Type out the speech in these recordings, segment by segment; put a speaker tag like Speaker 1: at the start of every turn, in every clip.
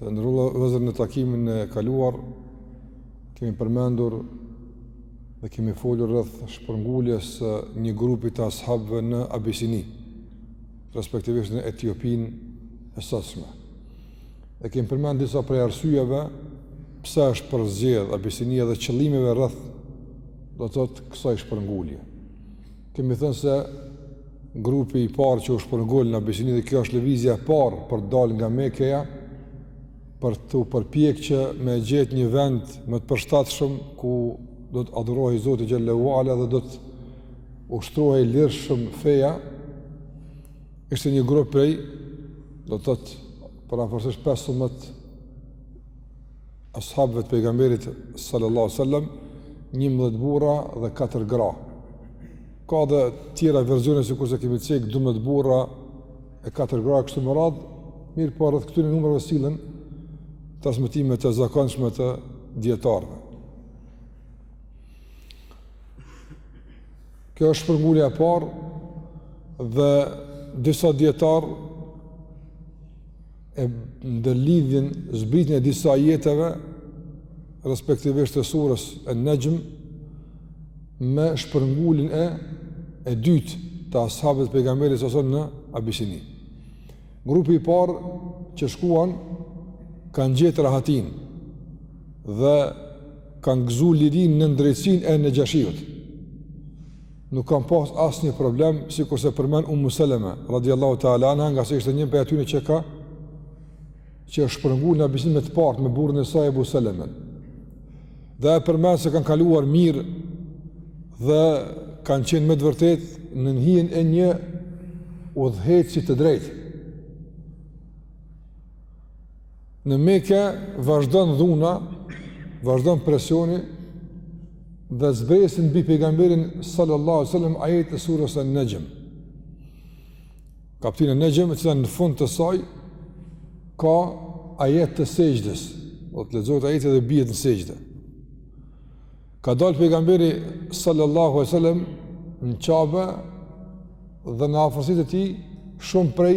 Speaker 1: Të nderuar vëllezër në takimin e kaluar, kemi përmendur dhe kemi folur rreth shpërnguljes së një grupi të ashabëve në Abisini, respektivisht në Etiopinë e sotshme. E kemi përmend disa prej arsyeve pse është përzgjedh Abisinia dhe qëllimeve rreth do të thotë kësaj shpërnguljeje. Kemi thënë se grupi i parë që u shpërngul në Abisini dhe kjo është lëvizja e parë për të dalë nga Mekeja për t'u përpjekë që me gjetë një vend më të përshtatshëm ku do të adhurohej Zoti xhel-le ue ala dhe do të ushtrohej lirshëm feja. Ishte një grup prej do të thotë përafërsisht 15 ashabëve të pejgamberit sallallahu alaihi wasallam 11 burra dhe 4 gra. Ka edhe tjera versione sikurse kemi cek 12 burra e 4 gra e kështu me radhë, mirëpo rreth këtyre numrave sillen transmetimet e zakonshme të dietarëve. Kjo është shpërngulja e parë dhe disa dietarë e ndërlidhin zbritjen e disa ajeteve respektivisht të sures En-Nexhm me shpërnguljen e dytë të ashabëve të pejgamberit sallallahu alaihi wasallam në Abisini. Grupi i parë që shkuan kanë gjetë rahatinë dhe kanë gëzu lirinë nën drejtësinë e Nexhashiut. Nuk kanë pas asnjë problem, sikurse përmend Umu Seleme, radiallahu ta'ala anha, ngase ishte një prej atyre që ka, që është shpërngu në Abisini me të parët, me burrin e saj Ebu Selemen. Dhe e përmend se kanë kaluar mirë, dhe kanë qenë me të vërtetë nën hijen e një udhëheqësi të drejtë. Në Mekë vazhdon dhuna, vazhdon presioni dhe zbresin mbi pejgamberin sallallahu alaihi wasallam ajetet e sures En-Nexhm. Kaptinës En-Nexhm, e cila në fund të saj ka ajet të sexhdes, do të thotë lexohet ajeti dhe bihet në sexhde. Ka dal pejgamberi sallallahu alaihi wasallam në Qabe dhe në afërsi të tij shumë prej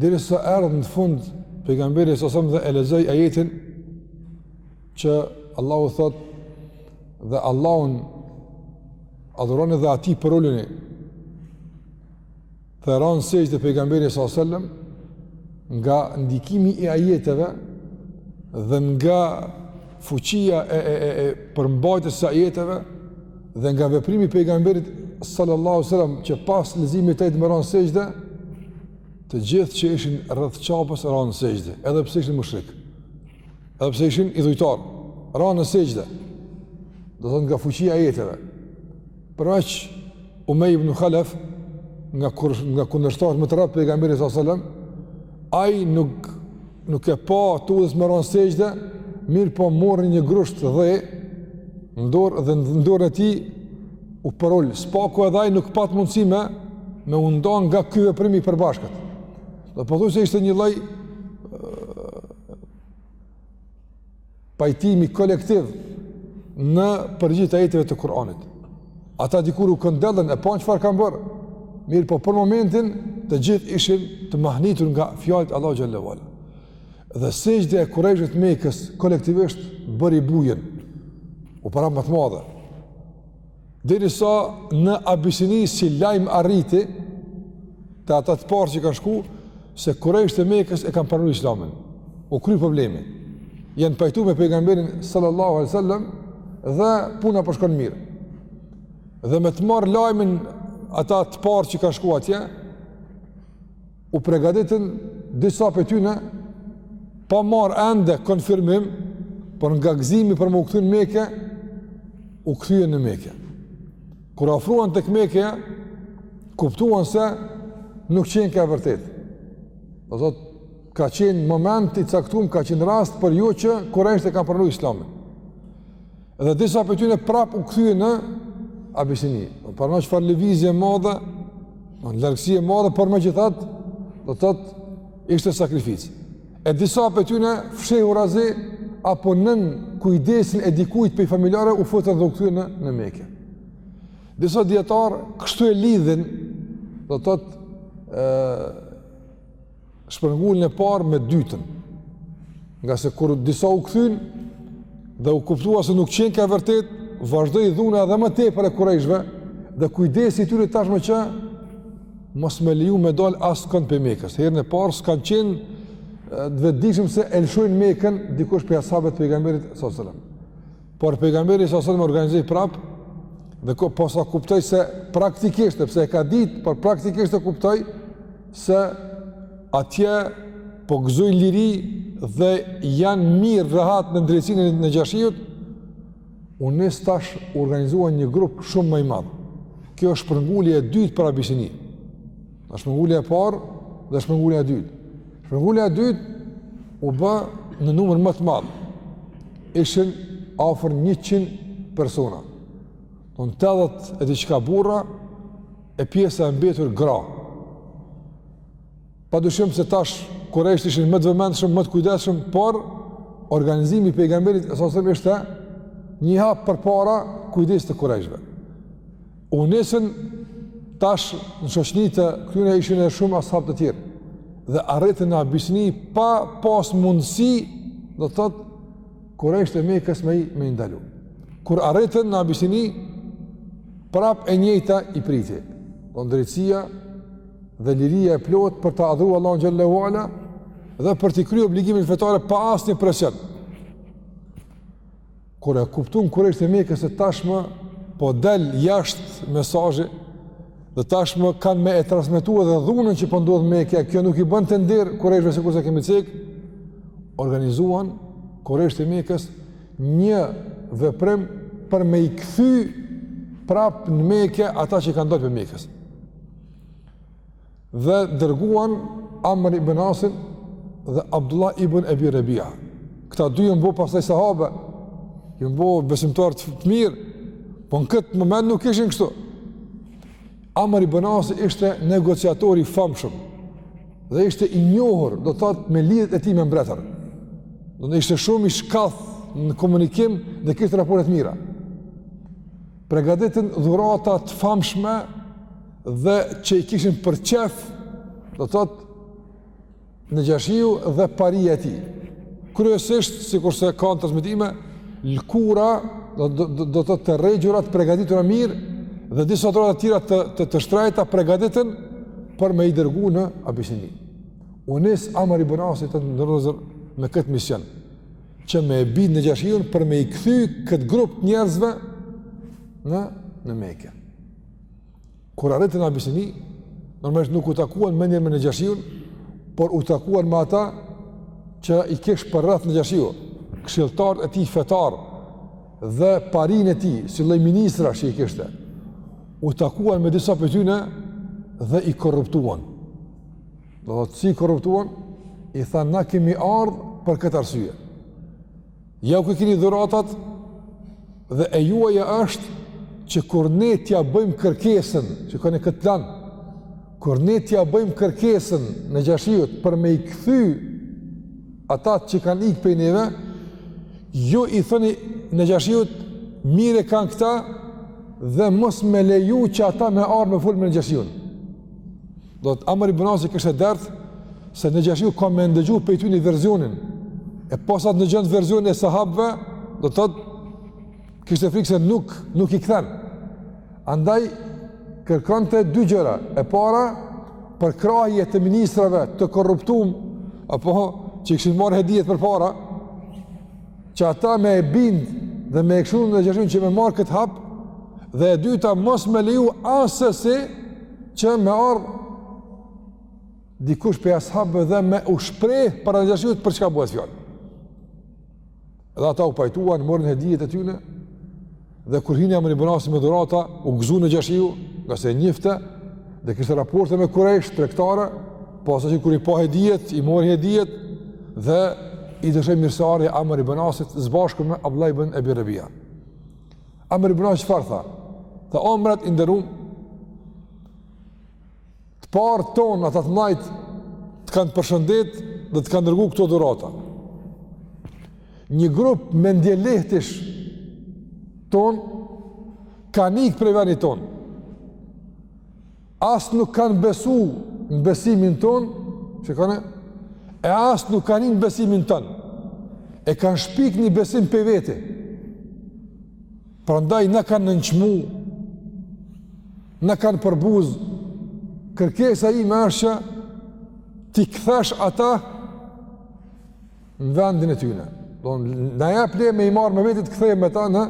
Speaker 1: Diri së ardhë në fund pejgamberi së sëmë dhe e lezoj ajetin që Allahu thot dhe Allahun adhuroni dhe ati për ullini dhe ranë sejtë dhe pejgamberi së sëllëm nga ndikimi i ajeteve dhe nga fuqia e e e e përmbajtjes së ajeteve dhe nga veprimi i pejgamberit sallallahu alaihi wasallam që pas leximit të tij me ra në sexhde të gjithë që ishin rreth Qabes ranë në sexhde edhe pse ishin mushrikë edhe pse ishin idhujtarë ranë në sexhde do thotë nga fuqia e ajeteve përveç Umej ibn Khalaf nga kur, nga kundërshtarët më të rreptë të pejgamberit sallallahu alaihi wasallam ai nuk nuk e pa të udhës me ra në sexhde, mirëpo mori një grusht dhe, në dorë dhe në dorën e tij, u përul, s'paku edhe ai nuk pat mundësi me, me u nda nga ky veprim i përbashkët. Dhe pothuajse ishte një lloj, pajtimi kolektiv në përgjigje të ajeteve të Kur'anit. Ata dikur u këndellën e panë çfarë kanë bërë, mirëpo për momentin të gjithë ishin të mahnitur nga fjalët e Allahut xhelle ve ala. Dhe sexhdja e kurejshit të Mekës kolektivisht bëri bujën, u para më të madhe. Derisa në Abisini si lajm arriti te ata të parë që kanë shku, se kurejshët e Mekës e kanë pranu islamin. U kry problemi. Janë pajtu me pejgamberin sallallahu alai sallam dhe puna po shkon mirë. Dhe me të marrë lajmin ata të parë që kanë shku atje, u pregaditën disa pej tyne, pa marrë ende konfirmim, por nga gëzimi për me u kthy në Mekë, u kthyen në Mekë. Kur afruan tek Mekeja, kuptuan se nuk qenka e vërtetë. Do thotë, ka qenë moment i caktum, ka qenë rast por jo që kurejshët e kanë pranu islamin. Dhe disa pej tyne prapë u kthyen në Abisini. Paramendo çfarë lëvizje e madhe, një largësi e madhe, por megjithatë, do të thotë ishte sakrificë. E disa pej tyne fshehurazi, apo nën kujdesin e dikujt pej familjarëve, u futën dhe u kthyen në, në Mekë. Disa dijetarë kështu e lidhin, do të thotë, Shpërnguljen e parë me të dytën. Ngase kur disa u kthyen dhe u kuptua se nuk qenka e vërtetë, vazhdoi dhuna edhe më tepër e kurejshve dhe kujdesi i tyre tashmë që mos me leju me dal askënd pej Mekës. Herën e parë s'kanë qenë të vetëdijshëm se e lshojnë Mekën dikush pej ashabëve të pejgamberit s.a.s. Por pejgamberi s.a.s. organizoi prapë dhe ko, posa kuptoi se praktikisht, edhe pse e ka ditë, por praktikisht e kuptoi se atje po gëzojnë liri dhe janë mirë rehat nën drejtësinë e Nexhashiut, u nis tash u organizuan një grup shumë më i madh. Kjo është shpërngulja e dytë për Abisini. Në shpërngulja e parë dhe shpërngulja e dytë. Shpërngulja e dytë u ba në numër më të madh. Ishin afër 100 persona. Domethënë tetëdhjetë e diçka burra e pjesa e mbetur gra. Pa dyshim se tash kurejshët ishin më të vëmendshëm, më të kujdesshëm, por organizimi i Pejgamberit alejhi selam ishte një hap përpara kujdesit të kurejshëve. U nisën tash në shoqni të këtyre ishin edhe shumë ashab të tjerë dhe arritën në Abisini pa pas mundësi, do të thotë, kurejshët e Mekës me i, me i ndalu. Kur arritën në Abisini, prap e njëjta i priti. Do drejtësia dhe liria e plotë për ta adhuruar Allahun xhel-le ve ala dhe për t'i kry obligimet fetare pa asnjë presion. Kur e kuptuan kurejshët e Mekës se tashmë po del jashtë mesazhi dhe tashmë kanë me e transmetuar dhe dhunën që po ndodh në Mekë, kjo nuk i bënte nder kurejshëve sikurse kemi cek, organizuan kurejshët e Mekës një veprim për me i kthy prap në Mekë ata që kanë dalë prej Mekës. Dhe dërguan Amr ibn Asin dhe Abdullah ibn Ebi Rebija. Këta dy janë bo pastaj sahabe, janë bo besimtarë të mirë, po në këtë moment nuk ishin kështu. Amr ibn Asi ishte negociator i famshëm dhe ishte i njohur, do të thotë me lidhjet e tij me mbretër. Domethënë ishte shumë i shkathët në komunikim dhe kishte raporte të mira. Pregaditën dhurata të famshme dhe që i kishin për qejf do të thotë Nexhashiu dhe paria e tij. Kryesisht sikurse ka transmetime lëkura do do do, do të thotë të regjura të përgatitura mirë dhe disa dhurata të tjera të të, të shtrenjta përgatitën për me i dërgu në Abisini. U nis Amr ibn Asi të nderuar vëllezër me këtë mision që me e bind Nexhashiun për me i kthy këtë grup të njerëzve në, në Mekë. Kur arritën në Abisini, normalisht nuk u takuan menjëherë me Nexhashiun, por u takuan me ata që i kish përreth Nexhashiu, këshiltarët e tij fetarë dhe parinë e tij, si lloj ministrash që i kishte, u takuan me disa prej tyne dhe i korruptuan. Do të thotë si i korruptuan, i tha na kemi ardh për këtë arsye. Ja ku i keni dhuratat dhe e juaja është që kur ne t'ia bëjmë kërkesën, shikoni këtë plan, kur ne t'ia bëjmë kërkesën Nexhashiut për me i kthy ata që kanë ik prej neve, ju i thëni Nexhashiut mirë e kanë këta dhe mos me leju që ata me ardh me fol me Nexhashiun. Do të Amr ibn Asi kishte dert se Nexhashiu ka me ndëgju prej tyne verzionin. E posa ta ndëgjon verzionin e sahabëve, do të thotë kishte frikë se nuk, nuk i kthen. Andaj, kërkonte dy gjëra. E para, përkrahje të ministrave të korruptum, apo që i kishin marrë hedijet përpara, që ata me e bind dhe me e këshillu Nexhashiun që me marrë këtë hap dhe e dyta mos me leju assesi që me ardhë dikush prej ashabëve dhe me u shpreh para Nexhashiut për çka bëhet fjalë. Dhe ata u pajtuan, morën hedijet e tyne Dhe kur hini Amr ibn Asi me dhurata, u gëzu Nexhashiu, ngase e njifte, dhe kishte raporte me Kurejsh, tregtare, posa që kur i pa hedijet, i mori hedijet, dhe i dëshiroi mirëseardhje Amr ibn Asit, së bashku me Abdullah ibn Ebi Rebia. Amr ibn Asi çfarë tha? Tha, o mret i nderum, Të parët tonë, ata të mdhajt, të kanë përshëndet dhe të kanë dërgu këto dhurata. Një grup mendjelehtish tonë, kanë ikë prej venit tonë. As nuk kanë besu në besimin tonë, që kanë, e as nuk kanë hi në besimin tond. E kanë shpik një besim prej veti. Prandaj na kanë nënçmu, na kanë përbuz, kërkesa ime është që t'i kthesh ata në vendin e tyne. Do na jep leje me i marrë me veti, kthehem me ta në,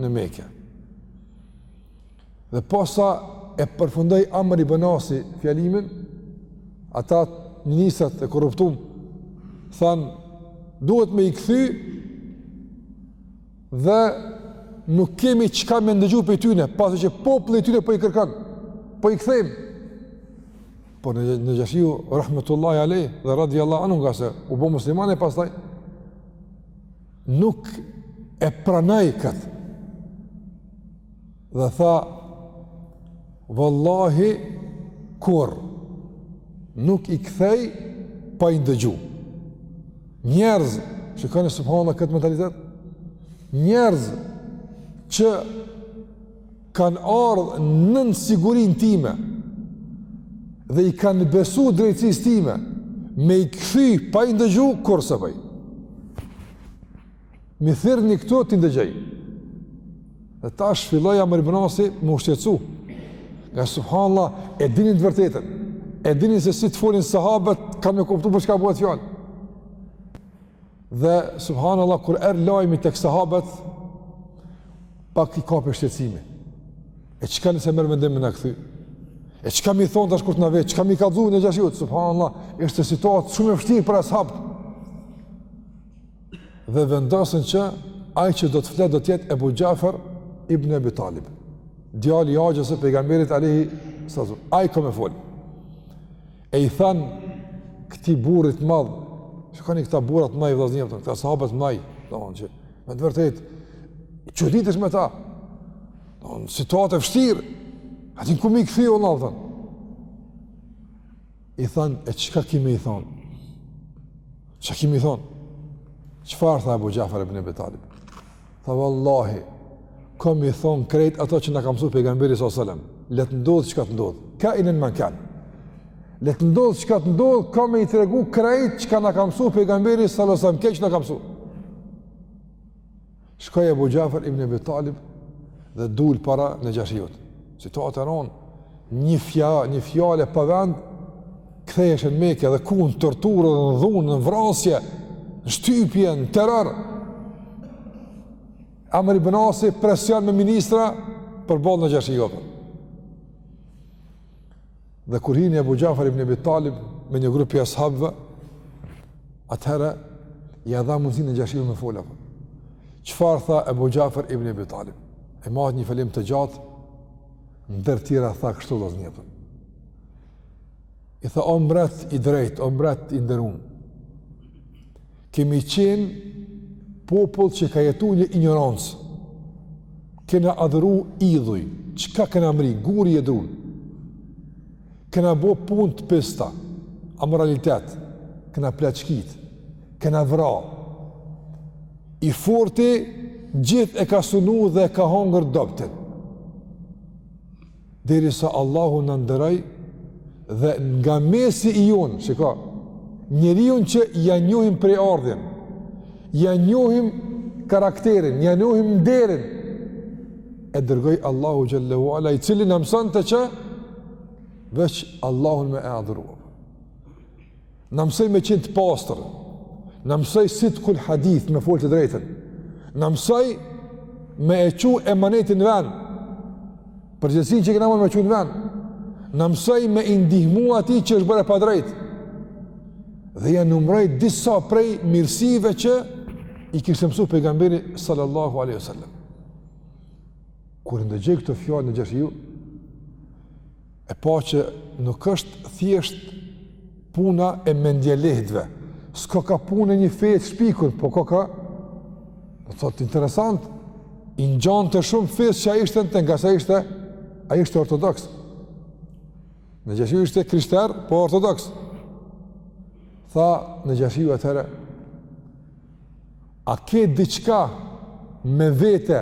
Speaker 1: në Meke. Dhe posa e përfundoi Amr ibn Asi fjalimin, ata ministrat e korruptum, thanë, duhet me i kthy Dhe nuk kemi çka me ndëgju prej tyne, pasi që populli i tyne po i kërkon, po i kthejmë. Por Ne, Nexhashiu, rahmetullahi alejh, dhe radijallahu anhu ngase, u bo musliman pastaj, nuk e pranoi këtë. Dhe tha, Vallahi, kurrë nuk i kthej pa i ndëgju. Njerëz, shikoni subhanallah këtë mentalitet, njerëz që kanë ardhë nën sigurinë time dhe i kanë besu drejtësisë time me i kthy pa i ndëgju, kurrë s'e boj. M'i thirrni këta t'i ndëgjoj. Dhe tash filloi Amr ibn Asi me u shqetësu. Nga subhanallah, e dinin të vërtetën. E dinin se si të folin sahabët, ka me kuptu për çka bëhet fjalë. Dhe subhanallah, kur erdh lajmi tek sahabët, pak i kapi shqetësimi. E çka nëse merr vendim me na kthy? E çka me i thonë tash kur t'na vetë? Çka me i kallzu Najashi-ut? Subhanallah, ishte situatë shumë e vështirë për ashabët. dhe vendosën që ai që do të flet do të jetë Abu Jafar ibn Abi Talib, djali i axhës së pejgamberit alayhi sallam. Ai ka me fol. E i than këtij burrit të madh, shikoni këta burrat mdhaj vëllaznia ton, këta sahabët mdhaj, domthonjë që me të vërtetë çuditesh me ta. Në situatë e vështirë, aty ku me i kthy vëllaznia ton. I thanë, e çka ke me i thonë? Çka ke me i thonë? Çfarë tha Abu Jafar ibn Abi Talib? Tha vallahi, kom me i thonë krejt ato që na ka msu pejgamberi s.a.s. Le të ndodhë çka të ndodhë, kainan ma kan. Le të ndodhë çka të ndodhë, kom me i tregu krejt çka na ka msu pejgamberi s.a.s. Krejt që na ka msu. Shkoi Abu Ja'far ibn Abi Talib dhe dul para Najashi-ut. Situata e ron, një fjalë, një fjalë pa vend kthehesh në Mekë dhe ku në torturë, në dhunë, në vrasje, në shtypje, në terror. Amr ibn Asi presion me ministra përballë Najashi-ut. Dhe kur hini Abu Jafar ibn Abi Talib me një grup i ashabëve, atëherë ia dha mundësinë Najashi me fol. Çfarë tha Abu Jafar ibn Abi Talib? E majti një fjalim të gjatë, ndër tjera tha kështu vëllaznia ton. I tha, o mbret i drejt, o mbret i nderum. Kemi qenë popull që ka jetu në injorancë. Kena adhuru idhuj, çka kena mrri, guri e drunë. Kena bo punë të pista, amoralitet, kena plaçkit, kena vra. I forti gjithë e ka sunu dhe e ka hongër të dobtin. derisa Allahu na nderoi dhe nga mesi i jonë, çka, njeriun që ja njohim prejardhjen, ja njohim karakterin, ja njohim nderin, e dërgoi Allahu xhel-le ve ala, i cili na mësonte që veç Allahun me e adhuru. Na mësoi me qenë të pastër. Na mësoi sidkul hadith me fol të drejtën. Na mësoi me e çu emanetin në vend. Përgjegjësinë që kemi marrë me çu në vend. Na mësoi me i ndihmu atij që është bërë e padrejtë. Dhe ia numroi disa prej mirësive që i kishte mësuar pejgamberi sallallahu alaihi wasallam. Kur i ndëgjoi këto fjalë Nexhashiu e pa që nuk është thjesht puna e mendjelehtëve, s'koka punë e një feje të shpikun, po koka, në thotë interesant, i ngjante shumë fesë që ai ishte në të ngase ai ishte, ai ishte ortodoks. Nexhashiu ishte krishter, po ortodoks. Tha Nexhashiu atëhere, A ke diçka me vete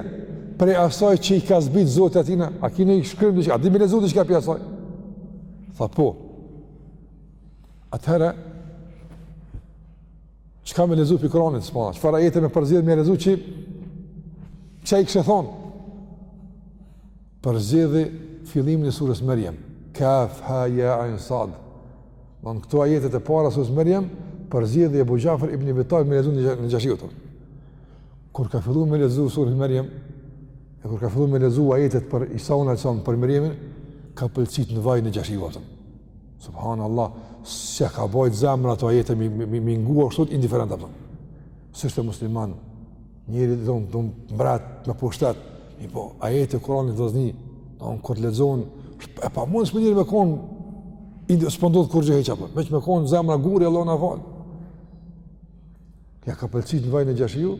Speaker 1: prej asaj që i ka zbrit Zoti atina? A ki naj shkrim diçka? A di me lexu diçka prej asaj? Tha po. Atëherë, çka me lexu prej Kuranit, së përna, çfarë ajeti me përzgjedh me lexu çka i kishte thonë. Përzgjedhi fillimin e surës Merjem, Kaf, Ha, Ja, Ajn, Sad. Në këto ajetet e para surës Merjem, përzgjedhi Ebu Xhafer ibn Ebi Talib me lexu Nexhashiut. Kur ka fillu me lexu suren Merjem, e kur ka fillu me lexu ajetet për Isaun alejhi selam, për Merjemin, ka pëlcit në vaj Nexhashiu. Subhanallahu, s'e ka bajt zemra ato ajete mi mi mi ngu kështu indiferent apo. S'ishte musliman, njeri domethënë mbret, me pushtet. Mirëpo, ajetet e Kuranit do zni, do të kur lexon, e pamundshme njeri me kon s'po ndodh kurgjë hiç apo, veç me kon zemra guri Allah na fal. Ja ka pëlcit në vaj Nexhashiu,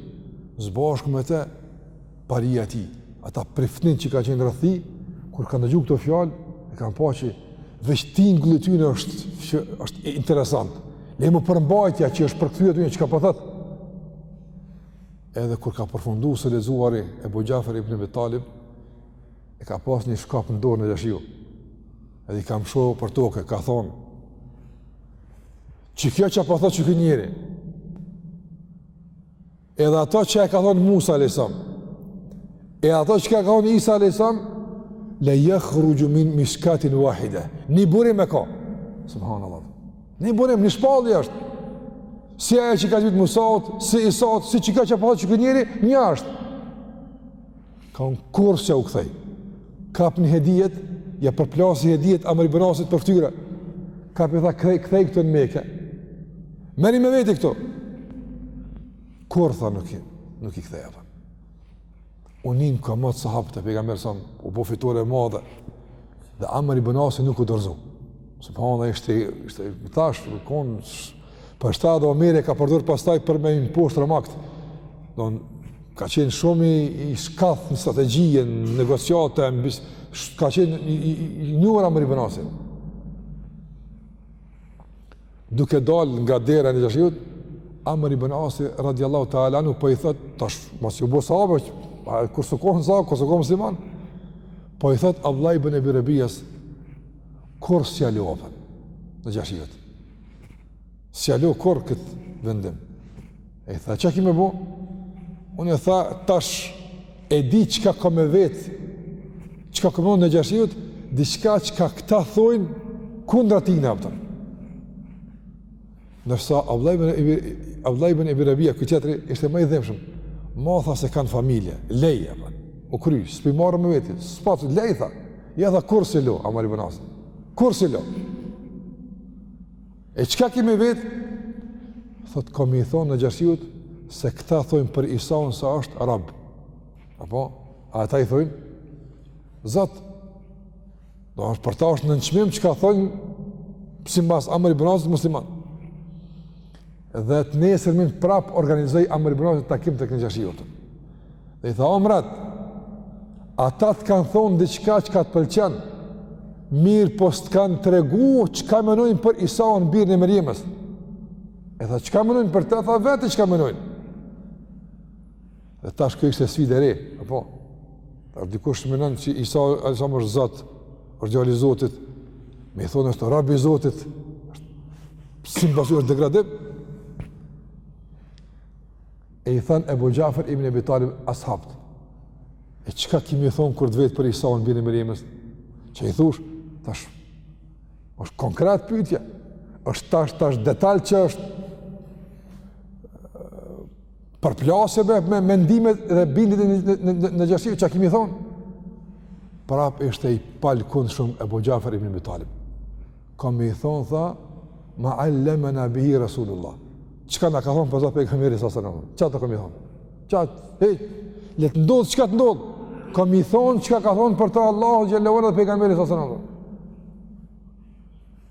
Speaker 1: së bashku me te, paria e tij, ata priftnit që kanë qenë rreth tij, kur kanë dëgjuar këto fjalë, e kanë pa që veç tingulli i tyre është, është interesant. Le më përmbajtja që është përkthyer aty çka po thot. Edhe kur ka përfunduar së lexuari Ebu Xhafer ibn Ebi Talib e ka pas një shkop në dorë Nexhashiu. Edhe i ka mshu për toke, ka thonë. Qikjo çka po thot qiky njeri? Edhe ato që e ka thonë Musa a.s. E ato që ka thonë Isa a.s. Le jahruxhu min mishkatin wahide. Një burim e ka. Subhanallah. Një burim, një shpallje është. Si ajo që i ka zbritë Musaut, si Isaut, si qikjo që po thot qiky njeri, një është. Tha unë kurrë s'jau kthej. Kapni hedijet, ja përplasi hedijet Amr ibn Asit për ftyre. Kapi tha, kthej, kthej këto në Meke. Merri me veti këto. Kurrë, tha, nuk i, nuk i kthej ata. U nin komot sahabët e Pejgamberit alejhi selam, u bo fitore e madhe. Dhe Amr ibn Asi nuk u dorzu. Se prandaj ishte, ishte, tash, konë, Për qata edhe Omeri e ka përdor pastaj për me i mposht romakt. Don, ka qenë shumë i, i shkath në strategjie, në negociate, në bis, ka qenë i, i, i njohur Amr ibn Asi. Duke dal nga dera e Nexhashiut, Amr ibn Asi radiallahu ta'ala anhu po i thot, tash, masi u bo sahab, kur s'u kon sahab, kur s'u kon musliman, po i thot, Abdullah ibn Ebi Rebias, kurrë s'ja lo po Nexhashiut. s'ja lo kurrë kët vendim. E tha çka ki me bo? Unë tha tash e di çka kam me vet. Çka ka Nexhashiut, diçka çka këta thojnë kundra ti na vëtën. Nërsa Abdullah ibn Abi Abdullah ibn Abi Rabia ky tjetri ishte më i dhimshëm. Ma tha se kanë familje, leje apo. U kry, s'pi marrë me veti, s'pat, leji, tha. Jo tha, kurrë s'i lo, Amr ibn Asi, kurrë s'i lo. E çka ki me vet? Thotë, kam me i thonë Nexhashiut, se këta thonë për Isaun se është rab. Apo, ata i thonë Zat, do është për ta është nënçmim çka thonë, simbas Amr ibn Asit musliman. Dhe të nesërmen prap organizoi Amr ibn Asi takim tek Nexhashiu. Dhe i tha o mret, ata të kanë thonë diçka çka të pëlqen. Mirëpo s'të kanë tregu çka menojnë për Isaun birin e Merjemes. E tha, çka menojnë për të? Tha veti çka menojnë. Dhe tash kjo ishte sfidë e re, apo? Tash dikush menon që Isa alejhi selam është Zot, është djali i Zotit. Me i thonë është rabi i Zotit. Sipas tij është degradim? E i thanë Ebu Xhafer ibn Ebi Talib as-habt. E çka ki me i thonë kur të vet për Isan birin e Merjemes? Ç'i thush, tash, është konkret pytja, është tash, tash detal që është përplasjeve me mendimet dhe bindit në, në, në, në gjësi që a kimi thonë, prap ishte i palë kundë shumë e bojafër i më më talib. Ka me i thonë, tha, ma alleme në bihi Rasulullah. Qëka në ka thonë përza për e këmëri sa sërë nëmë? Qa të ka me i thonë? Qa të, hej, le të ndodhë, qëka të ndodhë? Ka me i thonë, qëka ka thonë për ta Allahu gjellë dhe për e këmëri sa sërë nëmë?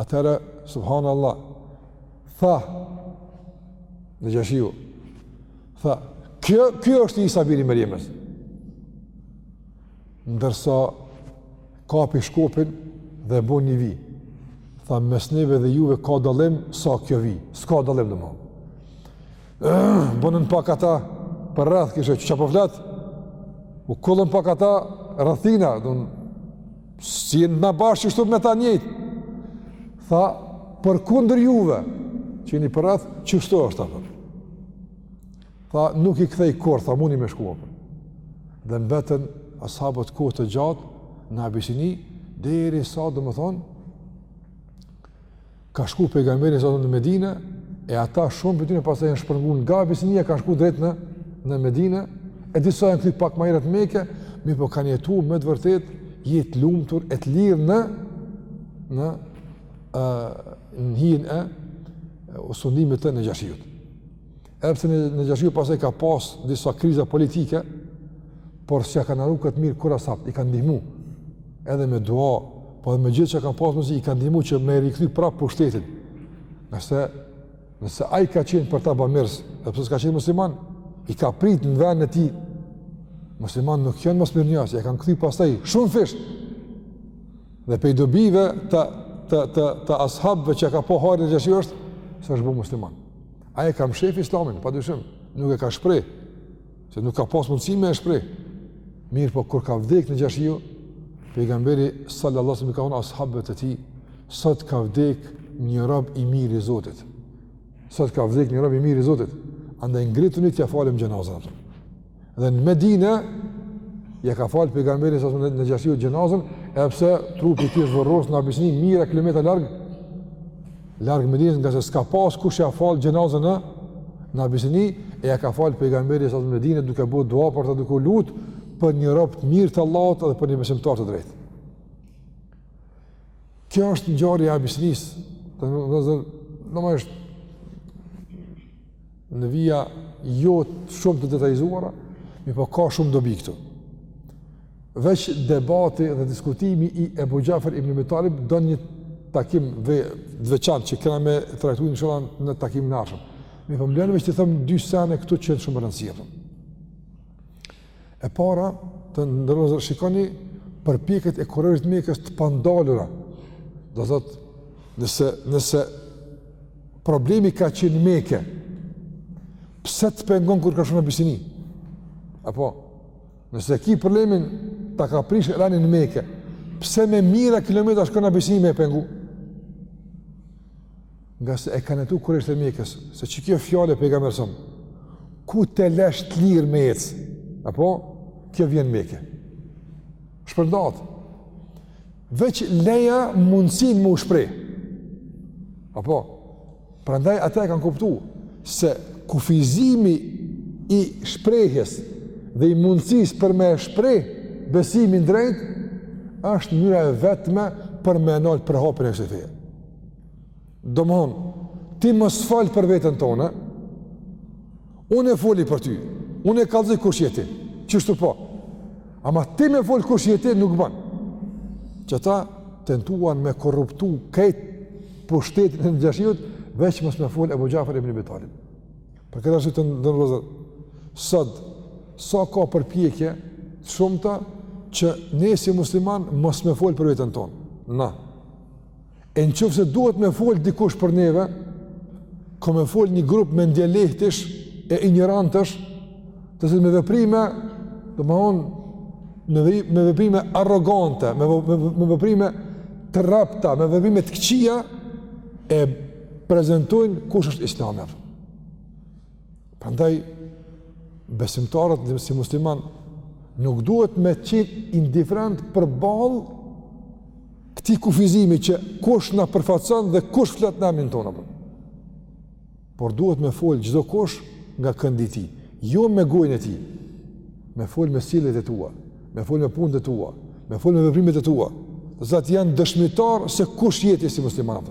Speaker 1: Atëherë, subhanallah, tha, Nexhashiu, tha, kjo, kjo është Isa biri i Merjemes. Ndërsa, kapi shkopin dhe bo një vijë. Tha, mes neve dhe juve ka dallim, sa kjo vijë. S'ka dallim domethonë. Bënën pak ata përreth kishe ça po flet. U kollën pak ata rreth tij, do si në më bash qështu me ta njëjtë. Tha përkundër juve që jeni përreth qështu është apo. Tha nuk i kthej kurrë, tha muni me shku. Dhe mbetën ashabët kohë të gjatë në Abisini, derisa, domethonë, Ka shku pejgamberi sa në Medinë e ata shumë prej tyre pastaj janë shpërngul nga Abisinia kanë shku drejt në në Medinë e disa janë kthy pak ma herët n'Mekë, mirëpo kanë jetu me të vërtetë jetë të lumtur e të lirë në në ë në hijen e sundimit të Nexhashiut. Edhe pse Nexhashiu pasaj ka pas disa kriza politike, por s'ia kanë harru këtë të mirë kurrë ashabët, i kanë ndihmu, edhe me dua, po edhe me gjithçka kanë pas mundësi, i kanë ndihmu që me rikthy prapë pushtetin, nëse, nëse ai ka qenë për ta bamirës, edhe pse s'ka qenë musliman, i ka prit në vendin e tij, muslimanët nuk janë mosmirënjohës, ia kanë kthy pasaj shumëfish, dhe prej dobive të, të, të, të ashabëve që ka pa hajr Nexhashiu është, se është bo musliman. Ai e ka mshef Islamin, padyshim, nuk e ka shpreh, se nuk ka pas mundësi me e shpreh. Mirëpo kur ka vdek Nexhashiu, pejgamberi sallallahu alaihi wasallam ka thonë ashabëve të tij, sot ka vdek një rob i mirë i Zotit. Sot ka vdek një rob i mirë i Zotit, andaj ngrituni t'ia falim xhenazën. Dhe në Medine, ia ka fal pejgamberi sa Nexhashiut xhenazën, edhe pse trupi i tij është vorros në Abisini, mijëra kilometra larg, larg Medines ngase s'ka pasë kush ia fal xhenazën në, në Abisini, e ia ka fal pejgamberi sa në Medine duke bo dua për ta duke u lut për një rob të mirë të Allahut dhe për një besimtar të drejtë. Kjo është ngjarja e Abisinisë, të nderuar vëllezër, normalisht Në vija jo shumë të detajzuara, mirëpo ka shumë dobi këtu. Veç debati dhe diskutimi i Ebu Xhafer ibn Ebi Talib do një takim të veçantë që kena me trajtu inshallah në takimin e ardhshëm. Mirëpo më leni veç t'i them dy sene këtu që janë shumë me rëndësi. E para, të nderuar vëllezër, shikoni përpjekjet e kurejshit të Mekës të pandalura. Do thotë, nëse, nëse problemi ka qenë n'Meke, pse të pengon kur ka shku n'Abisini? Apo, nëse ki problemin ta ka prish rendin n'Meke, pse me mijëra kilometra shkon n'Abisini me e pengu? Ngase e kanë ditë kurejshët e Mekës, se që kjo fjalë e Pejgamberit sa. Kur ta lësh të lirë me ec? Apo kjo vjen n'Mekë. Shpërndahet. Veç leja mundësinë me u shpreh. Apo prandaj ata e kanë kuptu se kufizimi i shprehjes dhe i mundësisë për me shpreh besimin drejt është mënyra e vetme për me ndal përhapjen e kësaj feje. Domethonë, ti mos fol për veten tane, unë e foli për ty, unë e kallëzoj kush je ti, qështu po, ama ti me fol kush je ti nuk ban. Që ata tentuan me korruptu krejt pushtetin e Nexhashiut, veç mos me fol Ebu Xhafer ibn Ebi Talibi. Për këtë arsye të nderuar vëllezër, sot, sa ka përpjekje të shumta që ne si muslimanë mos me fol për veten tonë. Na, E në qoftë se duhet me folë dikush për neve, ka me folë një grup mendjelehtësh e injorantësh, të cilët me veprime, domethonë, me, vej, me veprime arrogante, me, me, me veprime të rrepta, me veprime të këqija, e prezentojnë kush është islamër. Prandaj besimtarët ne si muslimanë nuk duhet me qenë indiferentë përballë këtij kufizimi që kush na përfaqëson dhe kush flet në emrin tonë apo. Por duhet me fol çdokush nga këndi i tij, jo me gojën e tij. Me fol me sjelljet e tua, me fol me punët e tua, me fol me veprimet e tua. Se ato janë dëshmitarë se kush je ti si musliman.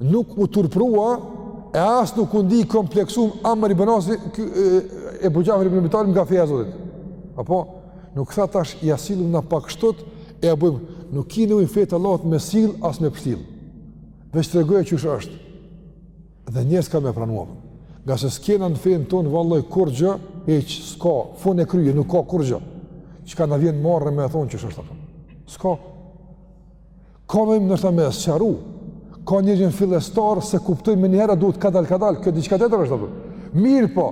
Speaker 1: Nuk u turpërua e as nuk u ndi i kompleksum Amr ibn Asi ky Ebu Xhafer ibn Ebi Talib nga feja e Zotit. Apo nuk tha tash ia sillim na pak kshtu e ia bëjmë nuk ki nevojë fenë e Allahut me sill as me pshtjell. Veç tregoja qysh është. Dhe njerëz ka me pranu. Ngase s'kena në fenë tonë vallahi kurrgjë, hiq, s'ka, fun e krye, nuk ka kurrgjë çka na vjen marre me e thonë qysh është. S'ka. Ka me më ndoshta me e sqaru, ka njerëz fillestarë s'e kuptojnë menjëherë, duhet kadal, kadal, kjo diçka tjetër është, mirëpo,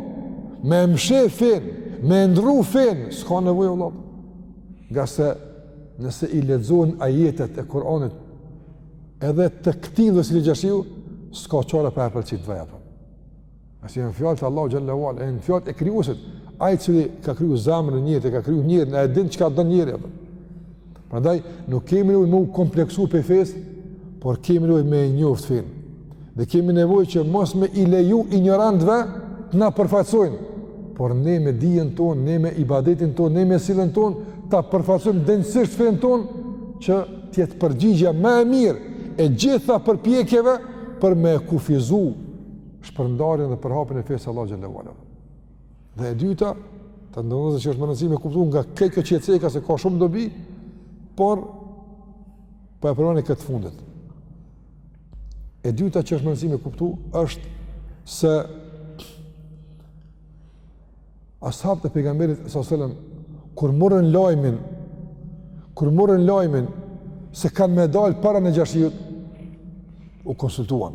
Speaker 1: me mshef fenë, me ndërru fenë, s'ka nevojë vallahi, ngase nëse i lexohen ajetet e Kuranit edhe të këtillëve si Nexhashiu, s'ka çare pa i pëlqy feja, për. Nëse janë fjalët e Allahut xhel-le ue ala, janë fjalët e krijuesit, ai i cili ka kriju zemrën e njerit, ka kriju njerin, ai e din çka don njeriu. Prandaj nuk kemi nevojë me u kompleksu pej fesë, por kemi nevojë me e njoft fenë. Dhe kemi nevojë që mos me i leju injorantëve të na përfaqësojnë, por ne me dijen tonë, ne me ibadetin tonë, ne me sjelljen tonë ta përfaqësojmë denjësisht fenë tonë që të jetë përgjigja më e mirë e gjithë përpjekjeve për me e kufizu shpërndarjen dhe përhapjen e fesë së Allahut xhel-le ue ala. Dhe e dyta, të nderuar, që është me rëndësi me kuptu nga kjo kjo qet, se ka, se ka shumë dobi, por po e përmenim këtë fundit. E dyta që është me rëndësi me kuptu është se ashabët e pejgamberit sallallahu alajhi wasallam kur morën lajmin kur morën lajmin se kanë me dal para Nexhashiut u konsultuan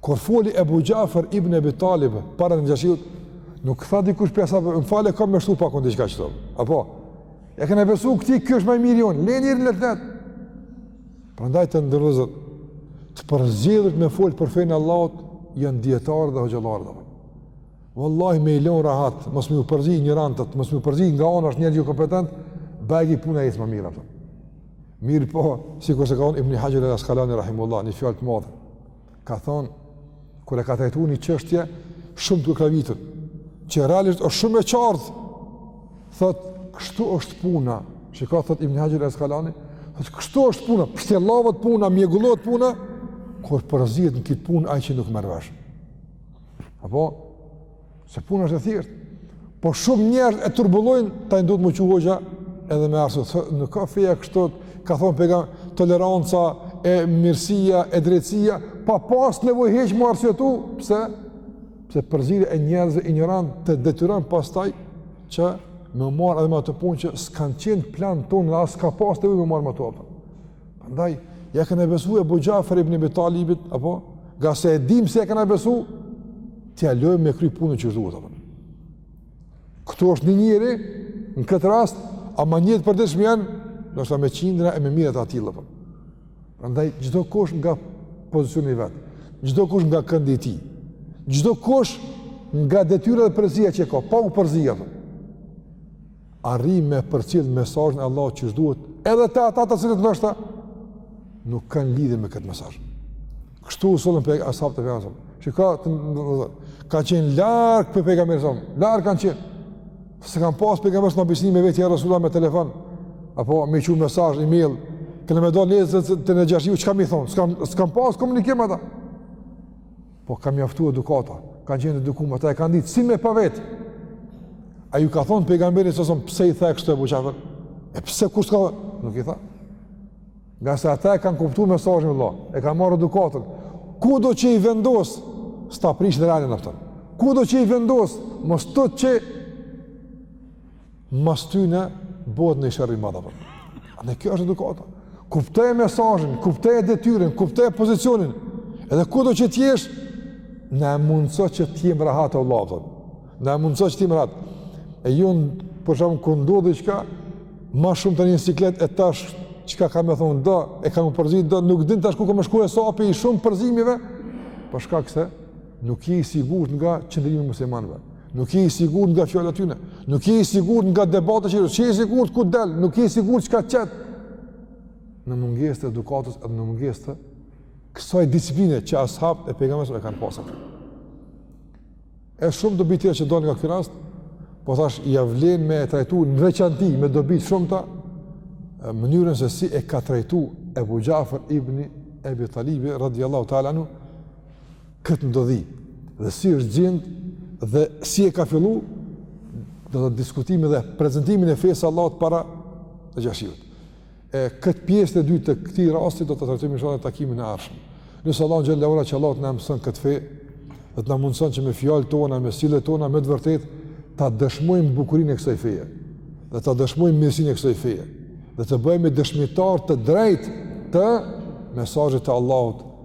Speaker 1: Kur foli Ebu Xhafer ibn Ebi Talib, para Nexhashiut, nuk tha dikush prej ashabve, më fal, kam me shtu pak un diçka qëtu. Apo, ia kanë besu këtij, ky është ma i miri jonë, leni le të letë. Prandaj të nderuar, të përzgjidhet me folë për fenë e Allahut, janë dijetarë dhe hoxhallarë dhe. Wallahi me lën rahat, mos me u përzi injorantët, mos me u përzi nga ana e njerëzve jo kompetent, bëhet puna më mirë apo. Mirëpo, sikurse ka thënë Ibn Hajar al-Asqalani rahimullah, një fjalë të madhe. Ka thonë, kur e ka trajtu një çështje, shumë të koklavitur, që realisht është shumë e qartë, thotë, kështu është puna, shiko, thotë Ibn Hajar al-Asqalani, thotë, kështu është puna, pështjellohet puna, mjegullohet puna, kur përzihet në kitë punë, ai që nuk merr vesh. Apo, Se puna është e thjeshtë. Po shumë njerëz e turbullojnë tani duhet me u çu hoxha edhe me arsyetu, nuk ka feja kështu ka thon pega toleranca e mirësia e drejtësia pa pas nevojë hiç me arsyetu pse, pse përzierja e njerëzve injorant të detyron pastaj që me u marr edhe me ato punë që s'kan qenë plan ton as ka pas nevojë me u marr me ato Prandaj, ia kanë besu Ebu Xhafer ibn Abi Talibit, apo, ngase e dim se ia kanë besu, t'ia lojmë me kry punën qysh duhet, apo. Këtu është një njeri, në këtë rast, ama n'jetë t'përditshme janë ndoshta me qindra e me mijëra të tillë, apo. Prandaj, çdokush nga pozicioni i vet, çdokush nga këndi i tij, çdokush nga detyra dhe përzia që e ka, pa u përzi, apo. arrijmë me përcjell mesazhin e Allahut qysh duhet edhe te ata të cilët ndoshta nuk kanë lidhje me këtë mesazh. Kështu u sollën pra ashabët e pejgamberit. Çka, të nderuar, kanë qenë larg prej pejgamberit ton. Larg kanë qenë. S'e kanë pas pejgamberin n'Abisini me e vet ja Resulullah me telefon apo me i çu mesazh email, kena me dal nesër te Nexhashiu, çka me i thon, s'kam s'kam pas komunikim ata. Po ka mjaftu edukata, kanë qenë t'edukum, ata e kanë ditë, si me pa vetë. A ju ka thonë pejgamberi së sëmë, pse i the kështu Ebu Xhafer? E pse? Kurgja nuk i tha. Ngase ata e kanë kuptu mesazhin, vlla, e kanë marrë edukatën. Kudo që i vendos, s'ta prish në rrënjën aftën. Kudo që i vendos, mos të që Mas tyne, bëhet nanji sherr i madh. Pra kjo është edukata. Kuptoje mesazhin, kuptoje detyrën, kuptoje pozicionin. Edhe kudo që t'jesh, na e mundëso që t'jem rahat o vlla, thotë. Na e mundëso që t'jem rahat. E jo, për shembull, kur ndodh diçka ma shumë tani n'siklet e tash, çka ka me thonë, do, e ka me përzi, do, nuk din tash ku ka me shku hesapi i shumë përzimjeve, për shkak se, nuk je i sigurt nga qëndrimi i muslimanve. Nuk je i sigurt nga fjala e tyne. Nuk je i sigurt nga debati, nuk je i sigurt ku del, nuk je i sigurt çka qet. Në mungesë të edukatës edhe në mungesë të kësaj disipline që ashabët e pejgamberit e kanë pasë. E shumë dobi tjera që dalin nga ky rast, po thashë ia vlen me e trajtu në veçanti me dobi t'shumta mënyrën se si e ka trajtu Ebu Xhafer ibn Ebi Talibi radiallahu teala anhu këtë ndodhi dhe si është gjend dhe si e ka fillu do të diskutimin dhe prezentimin e fesë së Allahut para Nexhashiut. E këtë pjesën e dytë të këtij rasti do ta trajtojmë inshallah në takimin e ardhshëm. Lus Allahun xhele ue ala që Allahu të na mëson këtë fe dhe të na mundëson që me fjalët tona, me sjelljet tona, me të vërtetë ta dëshmojmë bukurinë e kësaj feje dhe ta dëshmojmë mirësinë e kësaj feje dhe të bëhemi dëshmitarë të drejtë të mesazhit të Allahut